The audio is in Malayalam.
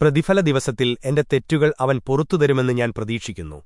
പ്രതിഫല ദിവസത്തിൽ എന്റെ തെറ്റുകൾ അവൻ പുറത്തുതരുമെന്ന് ഞാൻ പ്രതീക്ഷിക്കുന്നു.